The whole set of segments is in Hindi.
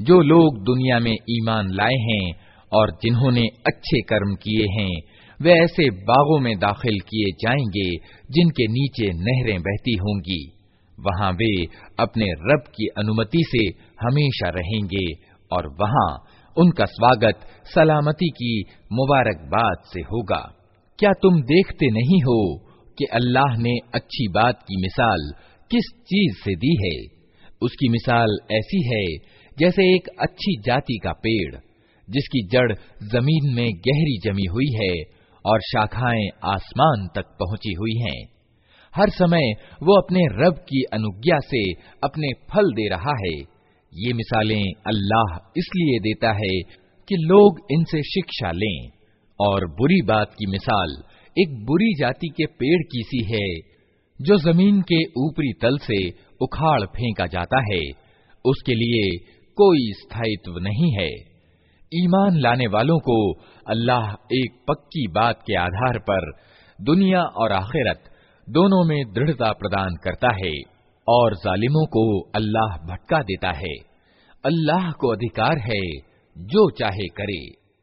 जो लोग दुनिया में ईमान लाए हैं और जिन्होंने अच्छे कर्म किए हैं, वे ऐसे बागों में दाखिल किए जाएँगे जिनके नीचे नहरें बहती होंगी। वहाँ वे अपने रब की अनुमति से हमेशा रहेंगे और वहाँ उनका स्वागत सलामती की मुबारकबाद से होगा। क्या तुम देखते नहीं हो कि अल्लाह ने अच्छी बात की मिसाल किस चीज़ से दी है? उसकी मिसाल ऐसी है जैसे एक अच्छी जाति का पेड़, जिसकी जड़ ज़मीन में गहरी जमी हुई है और शाखाएँ आसमान तक पहुँची हुई हैं। हर समय वो अपने रब की अनुज्ञा से अपने फल दे रहा है। ये मिसालें अल्लाह इसलिए देता है कि लोग इनसे शिक्षा लें और बुरी बात की मिसाल एक बुरी जाति के पेड़ की सी है, जो ज़मीन के ऊपरी तल से उखाड़ फेंका जाता है। उसके लिए कोई स्थायित्व नहीं है ईमान लाने वालों को अल्लाह एक पक्की बात के आधार पर दुनिया और आखिरत दोनों में दृढ़ता प्रदान करता है और जालिमों को अल्लाह भटका देता है अल्लाह को अधिकार है जो चाहे करे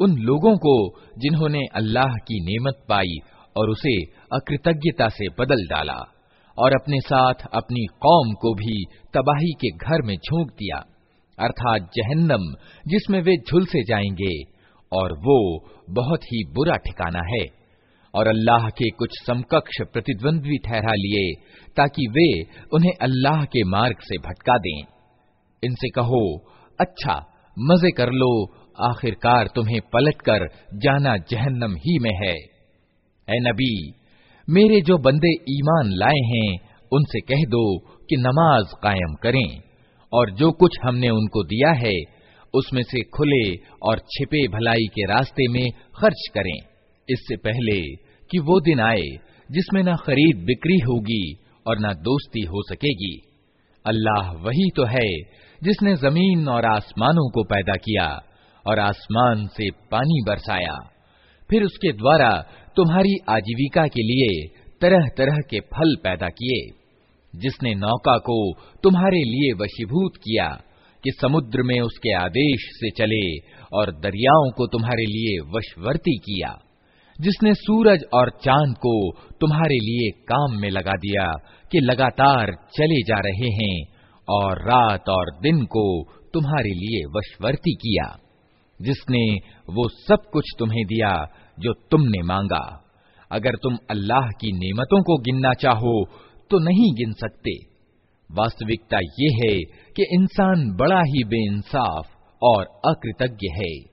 उन लोगों को जिन्होंने अल्लाह की नेमत पाई और उसे अकृतज्ञता से बदल डाला और अपने साथ अपनी कौम को भी तबाही के घर में झोंक दिया, अर्थात जहन्नम, जिसमें वे झुलसे जाएँगे और वो बहुत ही बुरा ठिकाना है। और अल्लाह के कुछ समकक्ष प्रतिद्वंद्वी ठहरा लिए, ताकि वे उन्हें अल्लाह के मार्ग से भटका दें। इनसे कहो अच्छा मज़े कर लो आखिरकार तुम्हें पलटकर जाना जहन्नम ही में है। ए नबी, मेरे जो बंदे ईमान लाए हैं, उनसे कह दो कि नमाज़ कायम करें, और जो कुछ हमने उनको दिया है, उसमें से खुले और छिपे भलाई के रास्ते में खर्च करें। इससे पहले कि वो दिन आए, जिसमें ना खरीद बिक्री होगी और न दोस्ती हो सकेगी। अल्लाह वही तो है, जिसने ज़मीन और आसमानों को पैदा किया। और आसमान से पानी बरसाया। फिर उसके द्वारा तुम्हारी आजीविका के लिए तरह तरह के फल पैदा किए, जिसने नौका को तुम्हारे लिए वशीभूत किया कि समुद्र में उसके आदेश से चले और दरियाओं को तुम्हारे लिए वशवर्ती किया, जिसने सूरज और चाँद को तुम्हारे लिए काम में लगा दिया कि लगातार चले जा रहे हैं और रात और दिन को तुम्हारे लिए वशवर्ती किया। जिसने वो सब कुछ तुम्हें दिया जो तुमने मांगा। अगर तुम अल्लाह की नेमतों को गिनना चाहो तो नहीं गिन सकते। वास्तविकता ये है कि इंसान बड़ा ही बेइंसाफ और अकृतज्ञ है।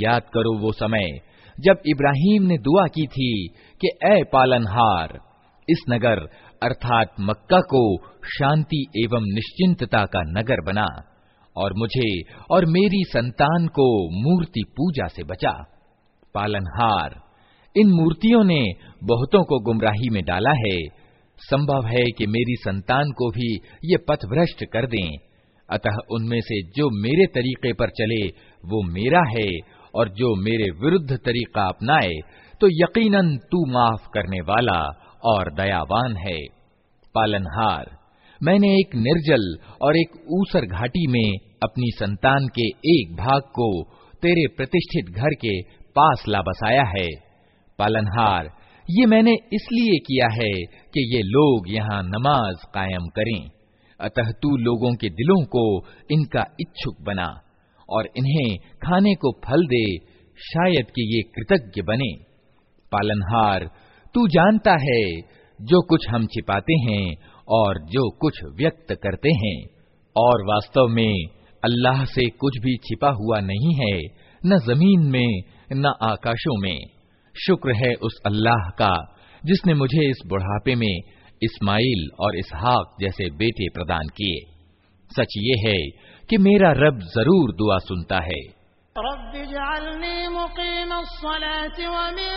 याद करो वो समय जब इब्राहिम ने दुआ की थी कि ए पालनहार इस नगर अर्थात मक्का को शांति एवं निश्चिंतता का नगर बना और मुझे और मेरी संतान को मूर्ति पूजा से बचा पालनहार इन मूर्तियों ने बहुतों को गुमराही में डाला है। संभव है कि मेरी संतान को भी ये पथ भ्रष्ट कर दें। अतः उनमें से जो मेरे तरीके पर चले, वो मेरा है, और जो मेरे विरुद्ध तरीका अपनाए तो यकीनन तू माफ़ करने वाला और दयावान है। पालनहार, मैंने एक निर्जल और एक ऊसर घाटी में अपनी संतान के एक भाग को तेरे प्रतिष्ठित घर के पास ला बसाया है। पालनहार। ये मैंने इसलिए किया है कि ये लोग यहाँ नमाज़ कायम करें। अतः तू लोगों के दिलों को इनका इच्छुक बना और इन्हें खाने को फल दे, शायद कि ये कृतज्ञ बने। पालनहार, तू जानता है जो कुछ हम छिपाते हैं और जो कुछ व्यक्त करते हैं। और वास्तव में अल्लाह से कुछ भी छिपा हुआ नहीं है, न ज़मीन में, न आकाशों में। शुक्र है उस अल्लाह का जिसने मुझे इस बुढ़ापे में इस्माइल और इसहाक जैसे बेटे प्रदान किए सच ये है कि मेरा रब जरूर दुआ सुनता है रब्बिजअलनी मुकीमस्सलाति व मिन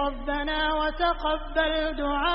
रब्बना वतक़ब्बल दुआ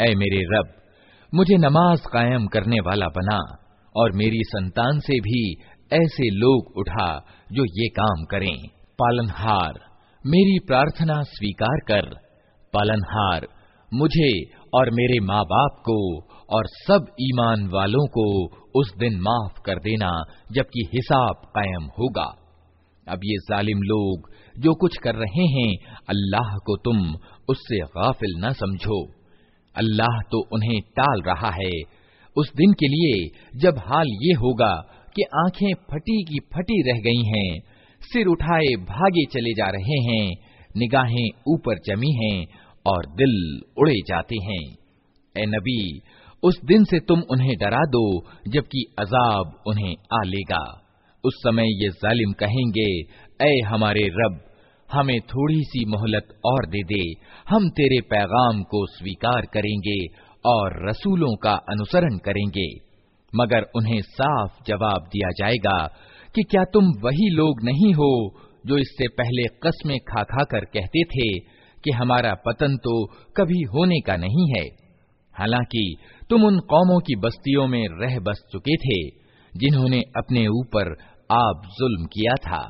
ऐ मेरे रब, मुझे नमाज़ कायम करने वाला बना और मेरी संतान से भी ऐसे लोग उठा जो ये काम करें। पालनहार, मेरी प्रार्थना स्वीकार कर। पालनहार, मुझे और मेरे माँ बाप को और सब ईमान वालों को उस दिन माफ़ कर देना, जबकि हिसाब कायम होगा। अब ये जालिम लोग जो कुछ कर रहे हैं, अल्लाह को तुम उससे गाफिल न समझो। अल्लाह तो उन्हें टाल रहा है। उस दिन के लिए जब हाल ये होगा कि आँखें फटी की फटी रह गई हैं, सिर उठाए भागे चले जा रहे हैं, निगाहें ऊपर जमी हैं और दिल उड़े जाते हैं। ए नबी, उस दिन से तुम उन्हें डरा दो, जबकि अजाब उन्हें आ लेगा। उस समय ये जालिम कहेंगे ए हमारे रब हमें थोड़ी सी मोहलत और दे दे। हम तेरे पैगाम को स्वीकार करेंगे और रसूलों का अनुसरण करेंगे। मगर उन्हें साफ़ जवाब दिया जाएगा कि क्या तुम वही लोग नहीं हो जो इससे पहले कस्में खा खा कर कहते थे कि हमारा पतन तो कभी होने का नहीं है। हालाँकि तुम उन कौमों की बस्तियों में रह बस चुके थे, जिन्होंने अपने ऊपर आप जुल्म किया था।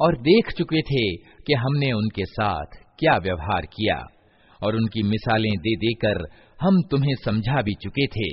और देख चुके थे कि हमने उनके साथ क्या व्यवहार किया और उनकी मिसालें दे देकर हम तुम्हें समझा भी चुके थे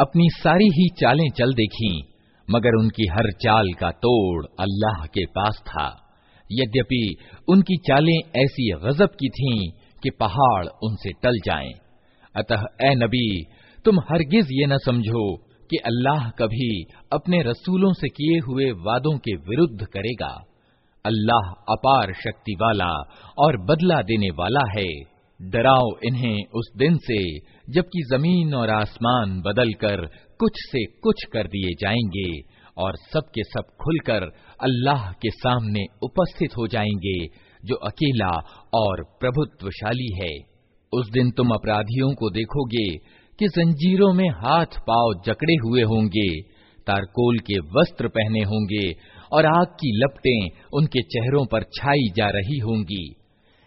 अपनी सारी ही चालें चल देखी, मगर उनकी हर चाल का तोड़ अल्लाह के पास था। यद्यपि उनकी चालें ऐसी गजब की थीं कि पहाड़ उनसे टल जाएँ। अतः, ए नबी, तुम हरगिज ये न समझो कि अल्लाह कभी अपने रसूलों से किए हुए वादों के विरुद्ध करेगा। अल्लाह अपार शक्ति वाला और बदला देने वाला है। डराओ इन्हें उस दिन से, जबकि ज़मीन और आसमान बदलकर कुछ से कुछ कर दिए जाएँगे, और सब के सब खुलकर अल्लाह के सामने उपस्थित हो जाएँगे, जो अकेला और प्रभुत्वशाली है। उस दिन तुम अपराधियों को देखोगे कि जंजीरों में हाथ पाव जकड़े हुए होंगे, तारकोल के वस्त्र पहने होंगे, और आग की लपटें उनके चेहरों पर छाई जा रही होंगी।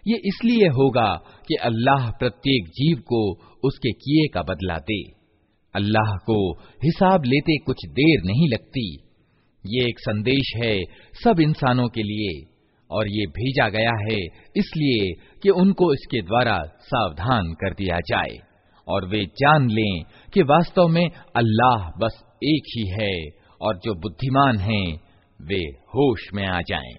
ये इसलिए होगा कि अल्लाह प्रत्येक जीव को उसके किए का बदला दे अल्लाह को हिसाब लेते कुछ देर नहीं लगती ये एक संदेश है सब इंसानों के लिए, और ये भेजा गया है इसलिए कि उनको इसके द्वारा सावधान कर दिया जाए, और वे जान लें कि वास्तव में अल्लाह बस एक ही है, और जो बुद्धिमान हैं, वे होश में आ जाएँ।